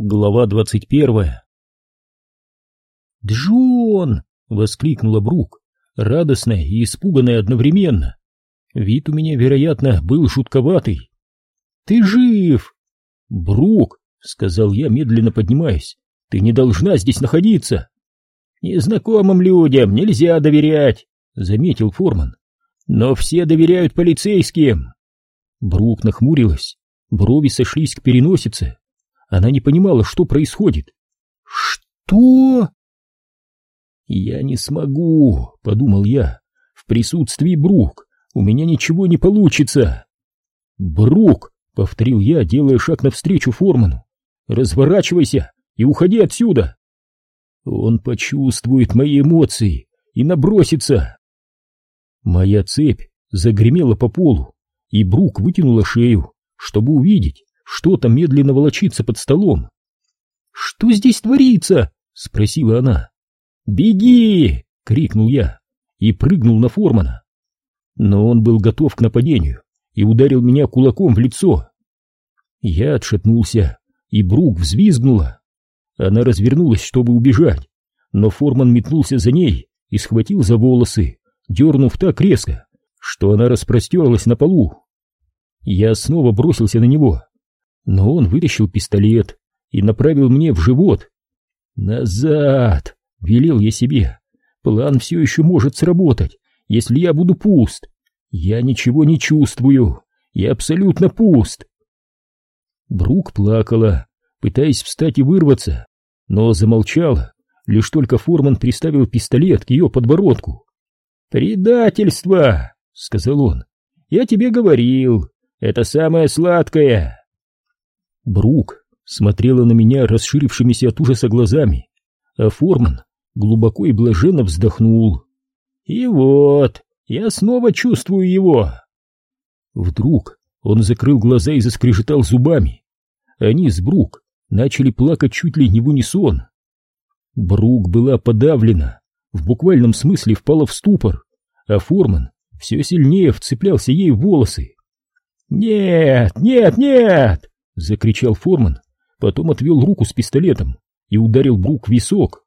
Глава двадцать первая. «Джон!» — воскликнула Брук, радостная и испуганная одновременно. Вид у меня, вероятно, был жутковатый. «Ты жив!» «Брук!» — сказал я, медленно поднимаясь. «Ты не должна здесь находиться!» «Незнакомым людям нельзя доверять!» — заметил Форман. «Но все доверяют полицейским!» Брук нахмурилась, брови сошлись к переносице. Она не понимала, что происходит. «Что?» «Я не смогу», — подумал я. «В присутствии Брук у меня ничего не получится». «Брук», — повторил я, делая шаг навстречу Форману. «Разворачивайся и уходи отсюда». Он почувствует мои эмоции и набросится. Моя цепь загремела по полу, и Брук вытянула шею, чтобы увидеть, что-то медленно волочится под столом. «Что здесь творится?» — спросила она. «Беги!» — крикнул я и прыгнул на Формана. Но он был готов к нападению и ударил меня кулаком в лицо. Я отшатнулся, и Брук взвизгнула. Она развернулась, чтобы убежать, но Форман метнулся за ней и схватил за волосы, дернув так резко, что она распростерлась на полу. Я снова бросился на него, но он вытащил пистолет и направил мне в живот. «Назад!» — велел я себе. «План все еще может сработать, если я буду пуст. Я ничего не чувствую, я абсолютно пуст». Брук плакала, пытаясь встать и вырваться, но замолчала, лишь только Форман приставил пистолет к ее подбородку. «Предательство!» — сказал он. «Я тебе говорил, это самое сладкое!» Брук смотрела на меня расширившимися от ужаса глазами, а Форман глубоко и блаженно вздохнул. «И вот, я снова чувствую его!» Вдруг он закрыл глаза и заскрежетал зубами. Они с Брук начали плакать чуть ли не в унисон. Брук была подавлена, в буквальном смысле впала в ступор, а Форман все сильнее вцеплялся ей в волосы. «Нет, нет, нет!» Закричал Форман, потом отвел руку с пистолетом и ударил Брук в висок.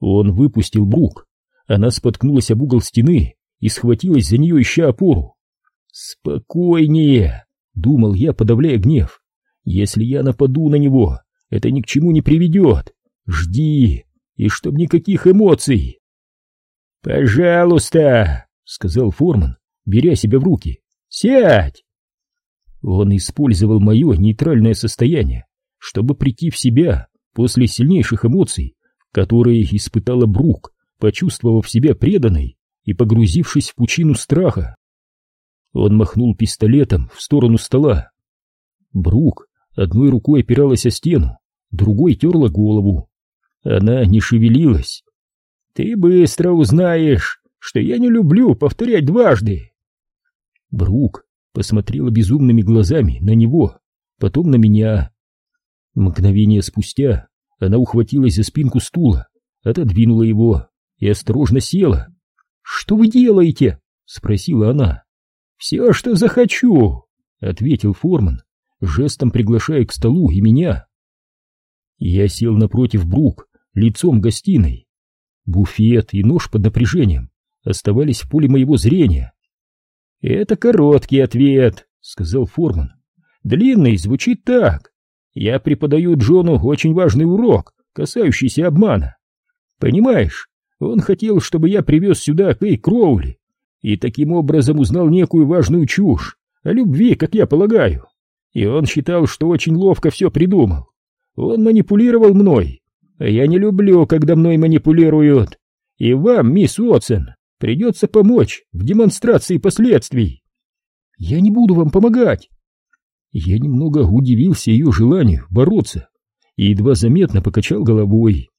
Он выпустил Брук, она споткнулась об угол стены и схватилась за нее, ища опору. «Спокойнее!» — думал я, подавляя гнев. «Если я нападу на него, это ни к чему не приведет. Жди, и чтоб никаких эмоций!» «Пожалуйста!» — сказал Форман, беря себя в руки. «Сядь!» Он использовал мое нейтральное состояние, чтобы прийти в себя после сильнейших эмоций, которые испытала Брук, почувствовав себя преданной и погрузившись в пучину страха. Он махнул пистолетом в сторону стола. Брук одной рукой опиралась о стену, другой терла голову. Она не шевелилась. «Ты быстро узнаешь, что я не люблю повторять дважды!» Брук посмотрела безумными глазами на него, потом на меня. Мгновение спустя она ухватилась за спинку стула, отодвинула его и осторожно села. «Что вы делаете?» — спросила она. «Все, что захочу», — ответил Форман, жестом приглашая к столу и меня. Я сел напротив Брук, лицом гостиной. Буфет и нож под напряжением оставались в поле моего зрения. «Это короткий ответ», — сказал Форман. «Длинный звучит так. Я преподаю Джону очень важный урок, касающийся обмана. Понимаешь, он хотел, чтобы я привез сюда Кей Кроули и таким образом узнал некую важную чушь о любви, как я полагаю. И он считал, что очень ловко все придумал. Он манипулировал мной, а я не люблю, когда мной манипулируют. И вам, мисс Уотсон, Придется помочь в демонстрации последствий. Я не буду вам помогать. Я немного удивился ее желанию бороться и едва заметно покачал головой.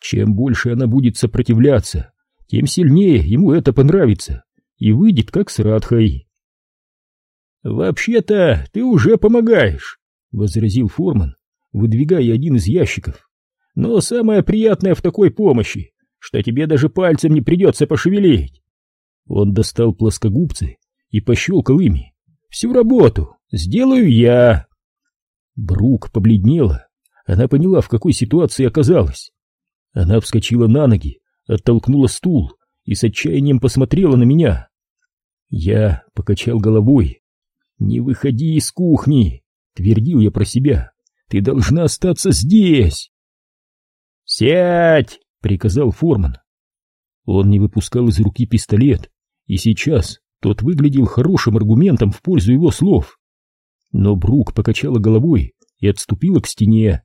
Чем больше она будет сопротивляться, тем сильнее ему это понравится и выйдет как с Радхой. «Вообще-то ты уже помогаешь», — возразил Форман, выдвигая один из ящиков. «Но самое приятное в такой помощи что тебе даже пальцем не придется пошевелить. Он достал плоскогубцы и пощелкал ими. Всю работу сделаю я. Брук побледнела, Она поняла, в какой ситуации оказалась. Она вскочила на ноги, оттолкнула стул и с отчаянием посмотрела на меня. Я покачал головой. «Не выходи из кухни!» — твердил я про себя. «Ты должна остаться здесь!» «Сядь!» — приказал Форман. Он не выпускал из руки пистолет, и сейчас тот выглядел хорошим аргументом в пользу его слов. Но Брук покачала головой и отступила к стене.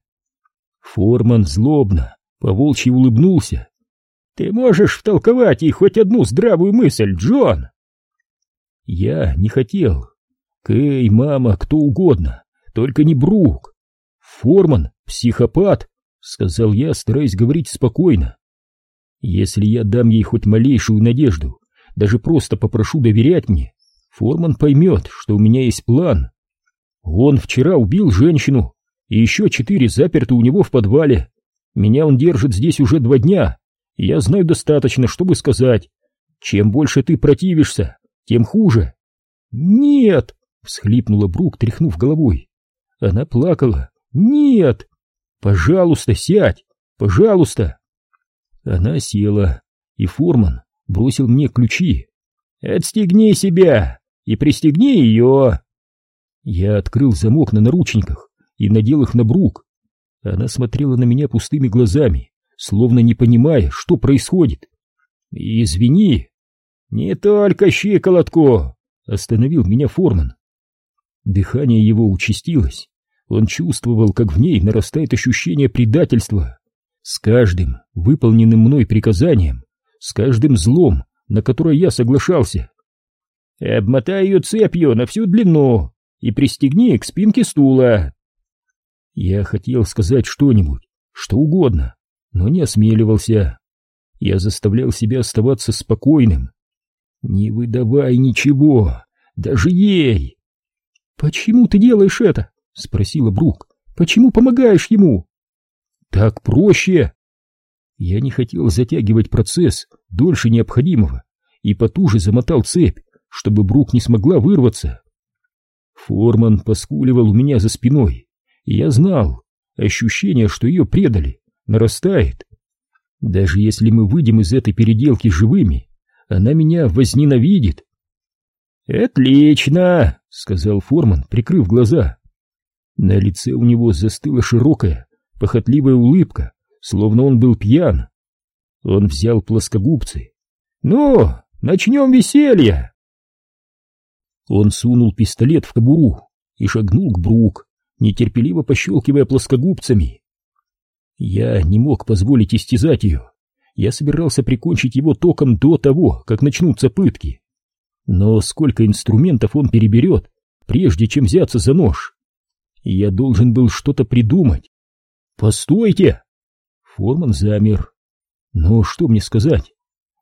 Форман злобно, поволчьи улыбнулся. «Ты можешь втолковать ей хоть одну здравую мысль, Джон?» Я не хотел. Кэй, мама, кто угодно, только не Брук. Форман — психопат, — сказал я, стараясь говорить спокойно. Если я дам ей хоть малейшую надежду, даже просто попрошу доверять мне, Форман поймет, что у меня есть план. Он вчера убил женщину, и еще четыре заперты у него в подвале. Меня он держит здесь уже два дня, и я знаю достаточно, чтобы сказать, чем больше ты противишься, тем хуже. Нет, всхлипнула Брук, тряхнув головой. Она плакала. Нет! Пожалуйста, сядь! Пожалуйста! Она села, и Форман бросил мне ключи. «Отстегни себя и пристегни ее!» Я открыл замок на наручниках и надел их на Брук. Она смотрела на меня пустыми глазами, словно не понимая, что происходит. «Извини!» «Не только щиколотку!» — остановил меня Форман. Дыхание его участилось. Он чувствовал, как в ней нарастает ощущение предательства. С каждым выполненным мной приказанием, с каждым злом, на которое я соглашался. «Обмотай ее цепью на всю длину и пристегни к спинке стула!» Я хотел сказать что-нибудь, что угодно, но не осмеливался. Я заставлял себя оставаться спокойным, «Не выдавай ничего, даже ей!» «Почему ты делаешь это?» — спросила Брук. «Почему помогаешь ему?» «Так проще!» Я не хотел затягивать процесс дольше необходимого и потуже замотал цепь, чтобы Брук не смогла вырваться. Форман поскуливал у меня за спиной, и я знал, ощущение, что ее предали, нарастает. Даже если мы выйдем из этой переделки живыми, она меня возненавидит. «Отлично!» — сказал Форман, прикрыв глаза. На лице у него застыла широкая, похотливая улыбка, словно он был пьян. Он взял плоскогубцы. «Ну, начнем веселье!» Он сунул пистолет в кобуру и шагнул к Брук, нетерпеливо пощелкивая плоскогубцами. Я не мог позволить истязать ее. Я собирался прикончить его током до того, как начнутся пытки. Но сколько инструментов он переберет, прежде чем взяться за нож? Я должен был что-то придумать. «Постойте!» Форман замер. Но что мне сказать?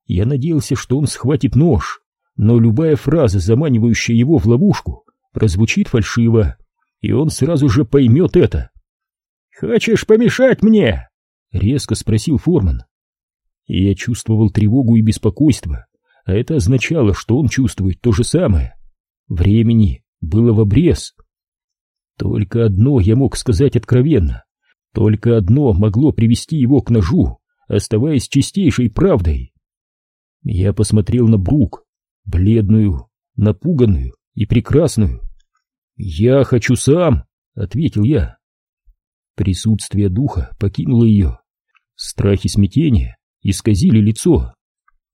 Я надеялся, что он схватит нож, но любая фраза, заманивающая его в ловушку, прозвучит фальшиво, и он сразу же поймет это. «Хочешь помешать мне?» — резко спросил Форман. Я чувствовал тревогу и беспокойство, а это означало, что он чувствует то же самое. Времени было в обрез. Только одно я мог сказать откровенно. Только одно могло привести его к ножу, оставаясь чистейшей правдой. Я посмотрел на Брук, бледную, напуганную и прекрасную. «Я хочу сам», — ответил я. Присутствие духа покинуло ее. Страх и исказили лицо.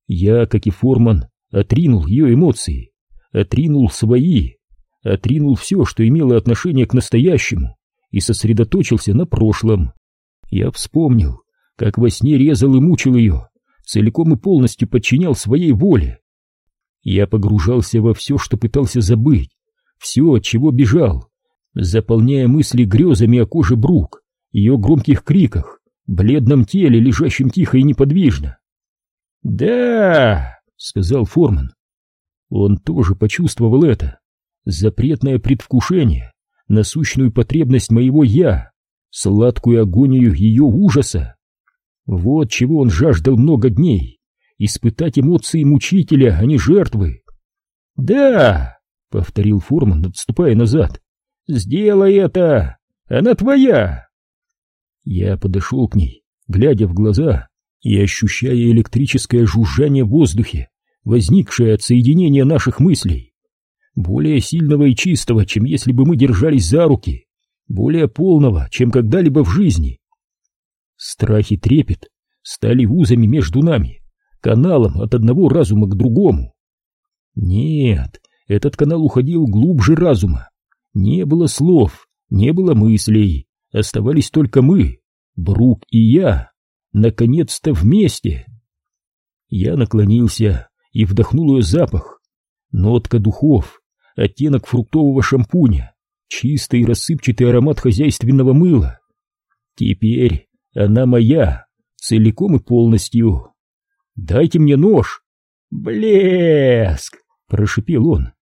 Я, как и Форман, отринул ее эмоции, отринул свои, отринул все, что имело отношение к настоящему, и сосредоточился на прошлом. Я вспомнил, как во сне резал и мучил ее, целиком и полностью подчинял своей воле. Я погружался во все, что пытался забыть, все, от чего бежал, заполняя мысли грезами о коже Брук, ее громких криках, бледном теле, лежащем тихо и неподвижно. «Да!» — сказал Форман. Он тоже почувствовал это. Запретное предвкушение, насущную потребность моего «я», сладкую агонию ее ужаса. Вот чего он жаждал много дней — испытать эмоции мучителя, а не жертвы. «Да!» — повторил Форман, отступая назад. «Сделай это! Она твоя!» Я подошел к ней, глядя в глаза и ощущая электрическое жужжание в воздухе, возникшее от соединения наших мыслей. Более сильного и чистого, чем если бы мы держались за руки, более полного, чем когда-либо в жизни. Страх и трепет стали узами между нами, каналом от одного разума к другому. Нет, этот канал уходил глубже разума. Не было слов, не было мыслей, оставались только мы, Брук и я, наконец-то вместе. Я наклонился и вдохнул ее запах. Нотка духов, оттенок фруктового шампуня, чистый рассыпчатый аромат хозяйственного мыла. Теперь она моя, целиком и полностью. Дайте мне нож. Блеск! Прошипел он.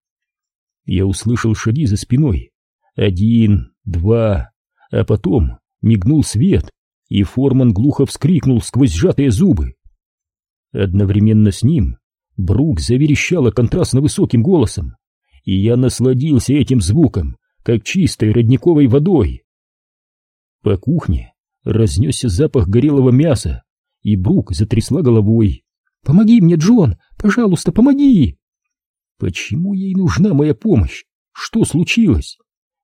Я услышал шаги за спиной. Один, два, а потом мигнул свет, и Форман глухо вскрикнул сквозь сжатые зубы. Одновременно с ним Брук заверещала контрастно высоким голосом, и я насладился этим звуком, как чистой родниковой водой. По кухне разнесся запах горелого мяса, и Брук затрясла головой. «Помоги мне, Джон! Пожалуйста, помоги!» Почему ей нужна моя помощь? Что случилось?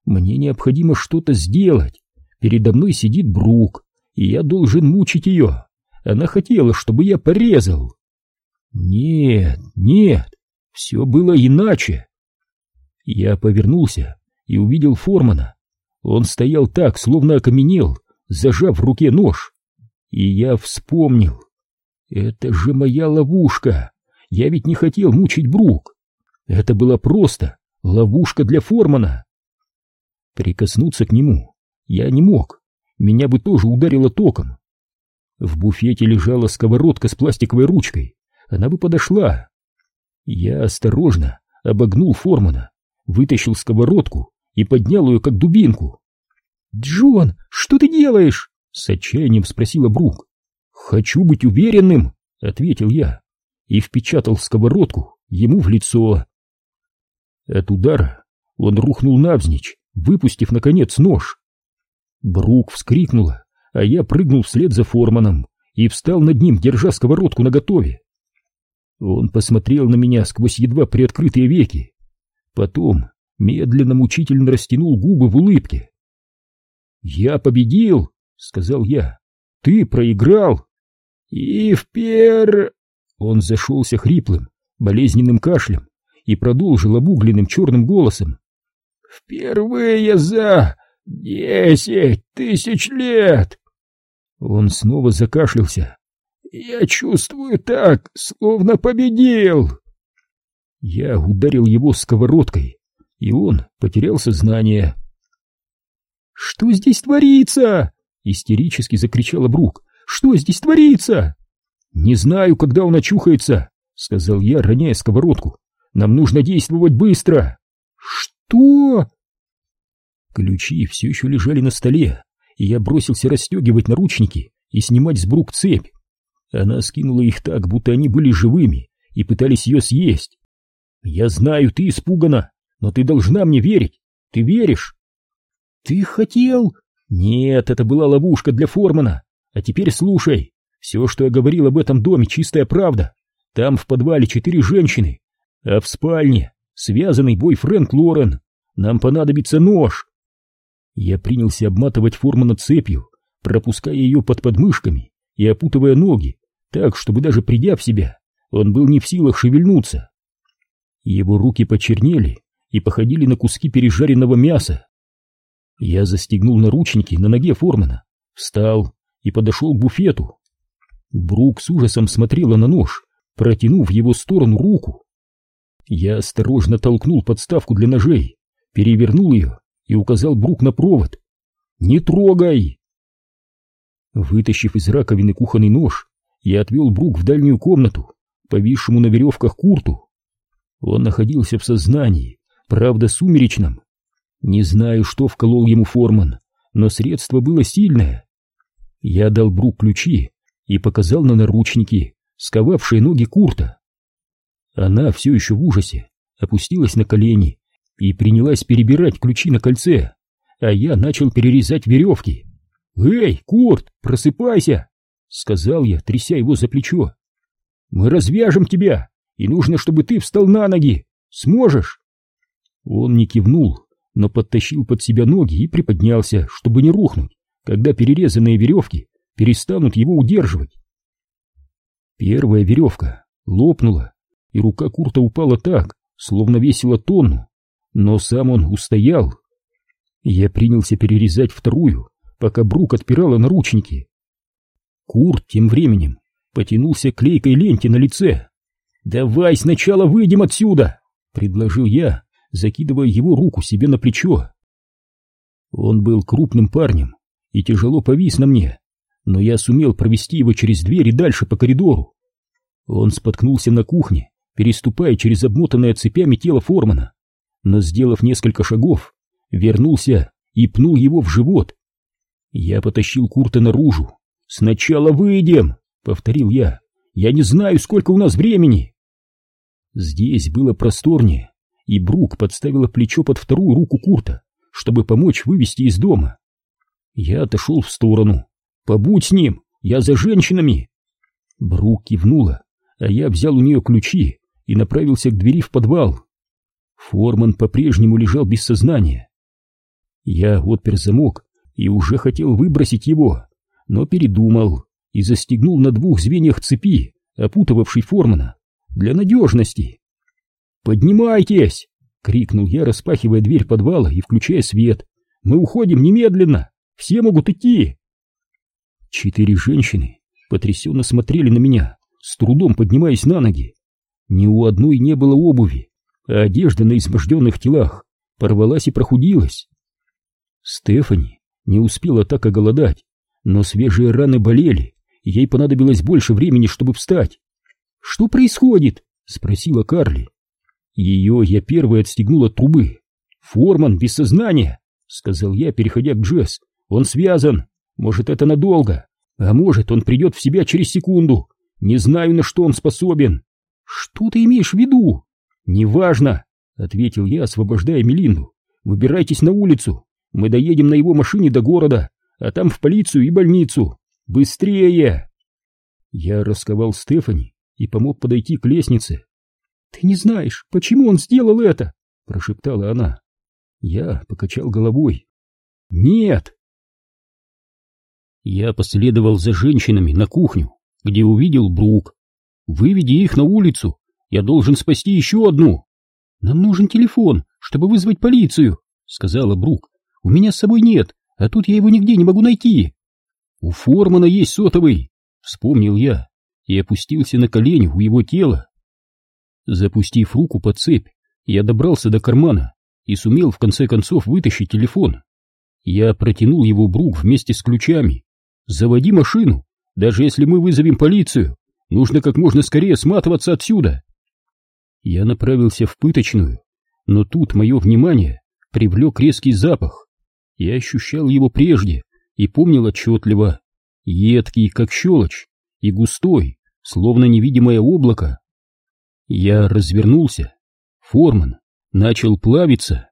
Мне необходимо что-то сделать. Передо мной сидит Брук, и я должен мучить ее. Она хотела, чтобы я порезал. Нет, нет, все было иначе. Я повернулся и увидел Формана. Он стоял так, словно окаменел, зажав в руке нож. И я вспомнил. Это же моя ловушка. Я ведь не хотел мучить Брук. Это была просто ловушка для Формана. Прикоснуться к нему я не мог. Меня бы тоже ударило током. В буфете лежала сковородка с пластиковой ручкой. Она бы подошла. Я осторожно обогнул Формана, вытащил сковородку и поднял ее как дубинку. «Джон, что ты делаешь?» — с отчаянием спросила Брук. «Хочу быть уверенным», — ответил я и впечатал сковородку ему в лицо. От удара он рухнул навзничь, выпустив, наконец, нож. Брук вскрикнула, а я прыгнул вслед за Форманом и встал над ним, держа сковородку наготове. Он посмотрел на меня сквозь едва приоткрытые веки. Потом медленно мучительно растянул губы в улыбке. «Я победил!» — сказал я. «Ты проиграл!» «И впер...» Он зашелся хриплым, болезненным кашлем и продолжил обугленным черным голосом. «Впервые за десять тысяч лет!» Он снова закашлялся. «Я чувствую так, словно победил!» Я ударил его сковородкой, и он потерял сознание. «Что здесь творится?» — истерически закричала Брук. «Что здесь творится?» «Не знаю, когда он очухается», — сказал я, роняя сковородку. Нам нужно действовать быстро!» «Что?» Ключи все еще лежали на столе, и я бросился расстегивать наручники и снимать с Брук цепь. Она скинула их так, будто они были живыми и пытались ее съесть. «Я знаю, ты испугана, но ты должна мне верить. Ты веришь?» «Ты хотел?» «Нет, это была ловушка для Формана. А теперь слушай. Все, что я говорил об этом доме, чистая правда. Там в подвале четыре женщины, а в спальне связанный бойфренд Лорен. Нам понадобится нож. Я принялся обматывать Формана цепью, пропуская ее под подмышками и опутывая ноги, так, чтобы даже придя в себя, он был не в силах шевельнуться. Его руки почернели и походили на куски пережаренного мяса. Я застегнул наручники на ноге Формана, встал и подошел к буфету. Брук с ужасом смотрела на нож, протянув в его сторону руку. Я осторожно толкнул подставку для ножей, перевернул ее и указал Брук на провод. «Не трогай!» Вытащив из раковины кухонный нож, я отвел Брук в дальнюю комнату, повисшему на веревках курту. Он находился в сознании, правда сумеречном. Не знаю, что вколол ему Форман, но средство было сильное. Я дал Брук ключи и показал на наручники, сковавшие ноги Курта. Она все еще в ужасе опустилась на колени и принялась перебирать ключи на кольце, а я начал перерезать веревки. «Эй, Курт, просыпайся!» — сказал я, тряся его за плечо. «Мы развяжем тебя, и нужно, чтобы ты встал на ноги. Сможешь?» Он не кивнул, но подтащил под себя ноги и приподнялся, чтобы не рухнуть, когда перерезанные веревки перестанут его удерживать. Первая веревка лопнула, и рука Курта упала так, словно весила тонну, но сам он устоял. Я принялся перерезать вторую, пока Брук отпирала наручники. Курт тем временем потянулся к клейкой ленте на лице. «Давай сначала выйдем отсюда!» — предложил я, закидывая его руку себе на плечо. Он был крупным парнем и тяжело повис на мне, но я сумел провести его через дверь и дальше по коридору. Он споткнулся на кухне, переступая через обмотанное цепями тело Формана, но, сделав несколько шагов, вернулся и пнул его в живот. Я потащил Курта наружу. «Сначала выйдем!» — повторил я. «Я не знаю, сколько у нас времени!» Здесь было просторнее, и Брук подставила плечо под вторую руку Курта, чтобы помочь вывести из дома. Я отошел в сторону. «Побудь с ним! Я за женщинами!» Брук кивнула, а я взял у нее ключи и направился к двери в подвал. Форман по-прежнему лежал без сознания. Я отпер замок и уже хотел выбросить его, но передумал и застегнул на двух звеньях цепи, опутывавшей Формана, для надежности. «Поднимайтесь!» — крикнул я, распахивая дверь подвала и включая свет. «Мы уходим немедленно! Все могут идти!» Четыре женщины потрясенно смотрели на меня, с трудом поднимаясь на ноги. Ни у одной не было обуви, а одежда на изможденных телах порвалась и прохудилась. Стефани не успела так оголодать, но свежие раны болели, и ей понадобилось больше времени, чтобы встать. «Что происходит?» — спросила Карли. Ее я первой отстегнул от трубы. «Форман без сознания», — сказал я, переходя к Джесс. «Он связан. Может, это надолго, а может, он придет в себя через секунду. Не знаю, на что он способен». «Что ты имеешь в виду?» «Неважно», — ответил я, освобождая Мелинду. «Выбирайтесь на улицу. Мы доедем на его машине до города, а там в полицию и больницу. Быстрее!» Я расковал Стефани и помог подойти к лестнице. «Ты не знаешь, почему он сделал это?» — прошептала она. Я покачал головой. «Нет!» Я последовал за женщинами на кухню, где увидел Брук. «Выведи их на улицу, я должен спасти еще одну!» «Нам нужен телефон, чтобы вызвать полицию», — сказала Брук. У меня с собой нет, а тут я его нигде не могу найти. У Формана есть сотовый, вспомнил я и опустился на колени у его тела. Запустив руку под цепь, я добрался до кармана и сумел в конце концов вытащить телефон. Я протянул его Брук вместе с ключами. «Заводи машину, даже если мы вызовем полицию, нужно как можно скорее сматываться отсюда». Я направился в пыточную, но тут мое внимание привлек резкий запах. Я ощущал его прежде и помнил отчетливо. Едкий, как щелочь, и густой, словно невидимое облако. Я развернулся. Форман начал плавиться.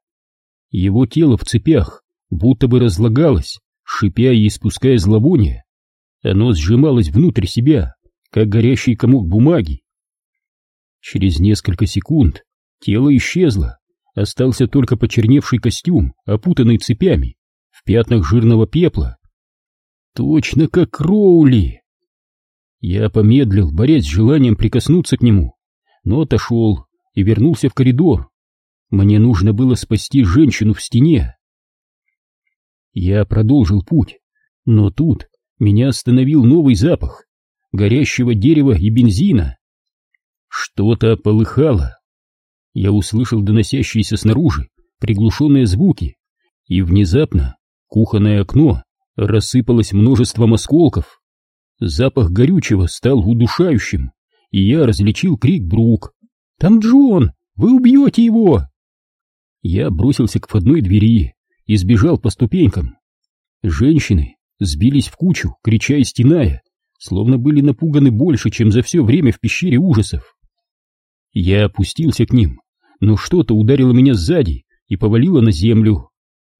Его тело в цепях будто бы разлагалось, шипя и испуская зловоние. Оно сжималось внутрь себя, как горящий комок бумаги. Через несколько секунд тело исчезло, остался только почерневший костюм, опутанный цепями, в пятнах жирного пепла. Точно как Роули! Я помедлил, борясь с желанием прикоснуться к нему, но отошел и вернулся в коридор. Мне нужно было спасти женщину в стене. Я продолжил путь, но тут меня остановил новый запах горящего дерева и бензина. Что-то полыхало. Я услышал доносящиеся снаружи приглушенные звуки, и внезапно кухонное окно рассыпалось множеством осколков. Запах горючего стал удушающим, и я различил крик Брук. «Там Джон! Вы убьете его!» Я бросился к входной двери и сбежал по ступенькам. Женщины сбились в кучу, крича и стеная, словно были напуганы больше, чем за все время в пещере ужасов. Я опустился к ним но что-то ударило меня сзади и повалило на землю.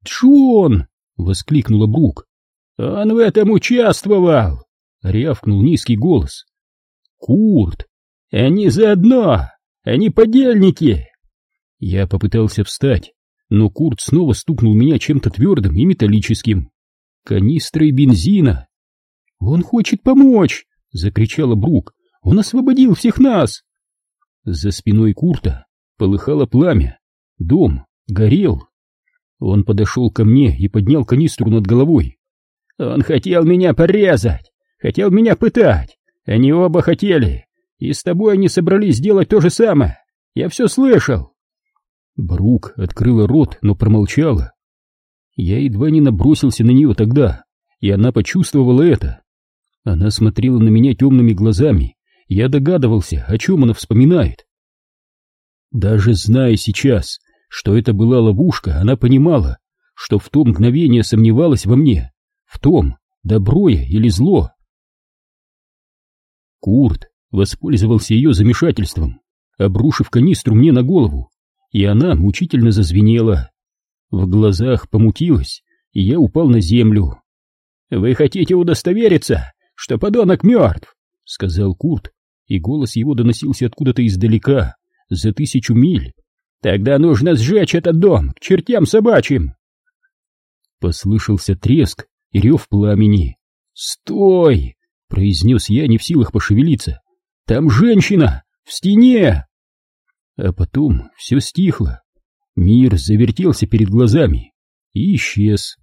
«Джон!» — воскликнула Брук. Он в этом участвовал!» — рявкнул низкий голос. «Курт! Они заодно! Они подельники!» Я попытался встать, но Курт снова стукнул меня чем-то твердым и металлическим. Канистрой бензина. «Он хочет помочь!» — закричала Брук. «Он освободил всех нас!» За спиной Курта полыхало пламя. Дом горел. Он подошел ко мне и поднял канистру над головой. «Он хотел меня порезать! Хотел меня пытать! Они оба хотели! И с тобой они собрались сделать то же самое! Я все слышал!» Брук открыла рот, но промолчала. Я едва не набросился на нее тогда, и она почувствовала это. Она смотрела на меня темными глазами, я догадывался, о чем она вспоминает. Даже зная сейчас, что это была ловушка, она понимала, что в то мгновение сомневалась во мне, в том, добро я или зло. Курт воспользовался ее замешательством, обрушив канистру мне на голову, и она мучительно зазвенела. В глазах помутилась, и я упал на землю. «Вы хотите удостовериться, что подонок мертв?» — сказал Курт, и голос его доносился откуда-то издалека, за тысячу миль. «Тогда нужно сжечь этот дом к чертям собачьим!» Послышался треск и рев пламени. «Стой!» — произнес я, не в силах пошевелиться. «Там женщина! В стене!» А потом все стихло. Мир завертелся перед глазами и исчез.